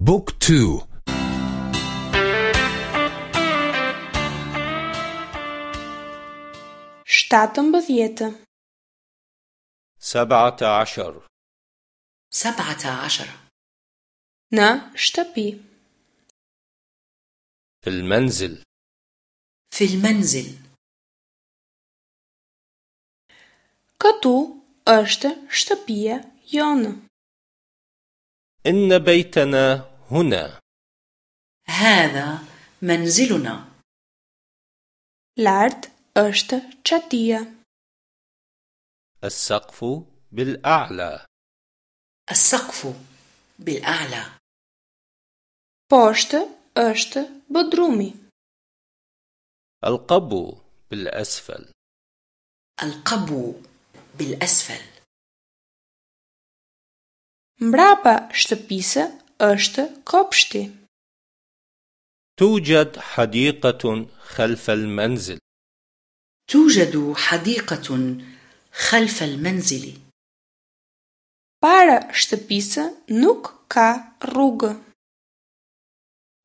بوك تو. shtatëmbëdhjetë سبعة عشر. سبعة عشر. Në shtëpi في المنزل. في المنزل. Këtu është shtëpia jonë إن بيتنا هنا. هذا منزلنا. لارت أشت چتية السقف بالأعلى. السقف بالأعلى. بوشت أشت بدرومي. القبو بالأسفل. القبو بالأسفل. مرابا شتبيسة أشت كوبشتي توجد حديقة خلف المنزل توجد حديقة خلف المنزل بارا شتبيسة نوك كا روغ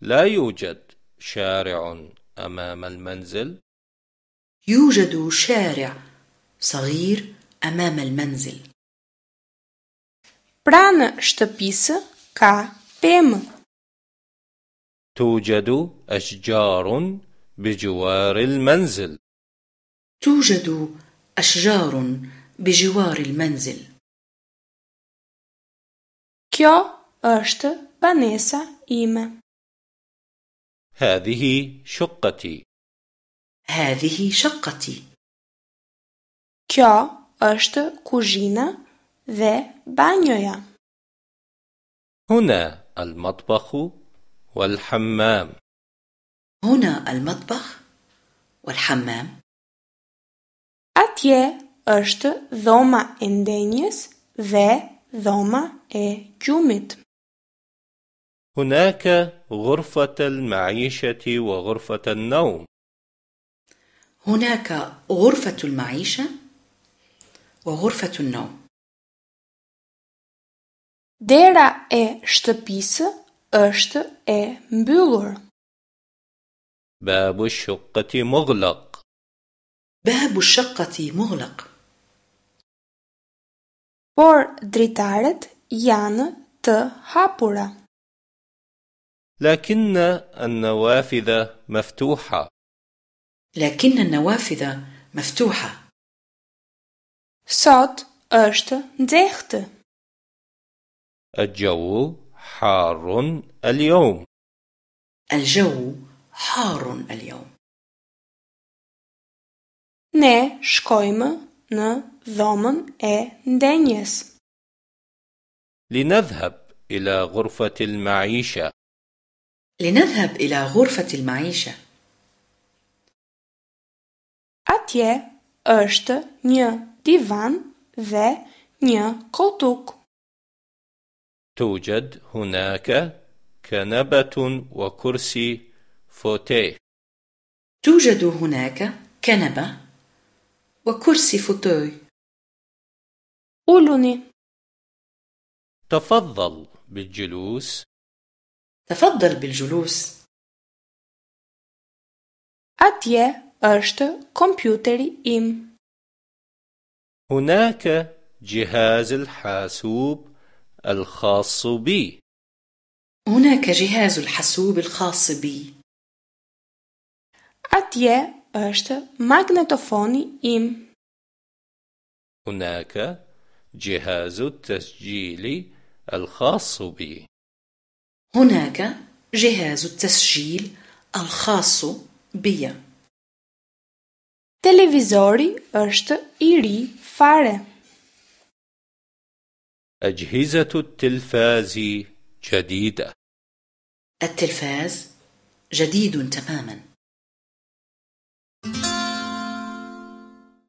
لا يوجد شارع أمام المنزل يوجد شارع صغير أمام المنزل برانا شتبيسة كا بيم توجد أشجار بجوار المنزل توجد أشجار بجوار المنزل كيو أشت بانيسا إيمه هذه شقتي هذه شقتي Kjo është kuzhina dhe banjoja. هنا المطبخ والحمام هنا المطبخ والحمام Atje është dhoma e ndenjes dhe dhoma e gjumit. هناك غرفة المعيشة وغرفة النوم هناك غرفة المعيشة وغرفة النوم Dera e shtëpisë është e mbyllur. باب الشقة مغلق باب الشقة مغلق por dritarët janë të hapura. لكن النوافذ مفتوحة لكن النوافذ مفتوحة Sot është nxehtë. الجو حار اليوم الجو حار اليوم Ne shkojmë në dhomën e ndenjes. لنذهب إلى غرفة المعيشة لنذهب إلى غرفة المعيشة Atje është një divan dhe një koltuk. توجد هناك كنبة وكرسي فوتيه. توجد هناك كنبة وكرسي فوتوي. Uluni, تفضل بالجلوس. تفضل بالجلوس. atje është kompjuteri im. هناك جهاز الحاسوب الخاص بي هناك جهاز الحاسوب الخاص بي Atje është magnetofoni im. هناك جهاز التسجيل الخاص بي هناك جهاز التسجيل الخاص بي Televizori është i ri fare. أجهزة التلفاز جديدة. التلفاز جديد تماما.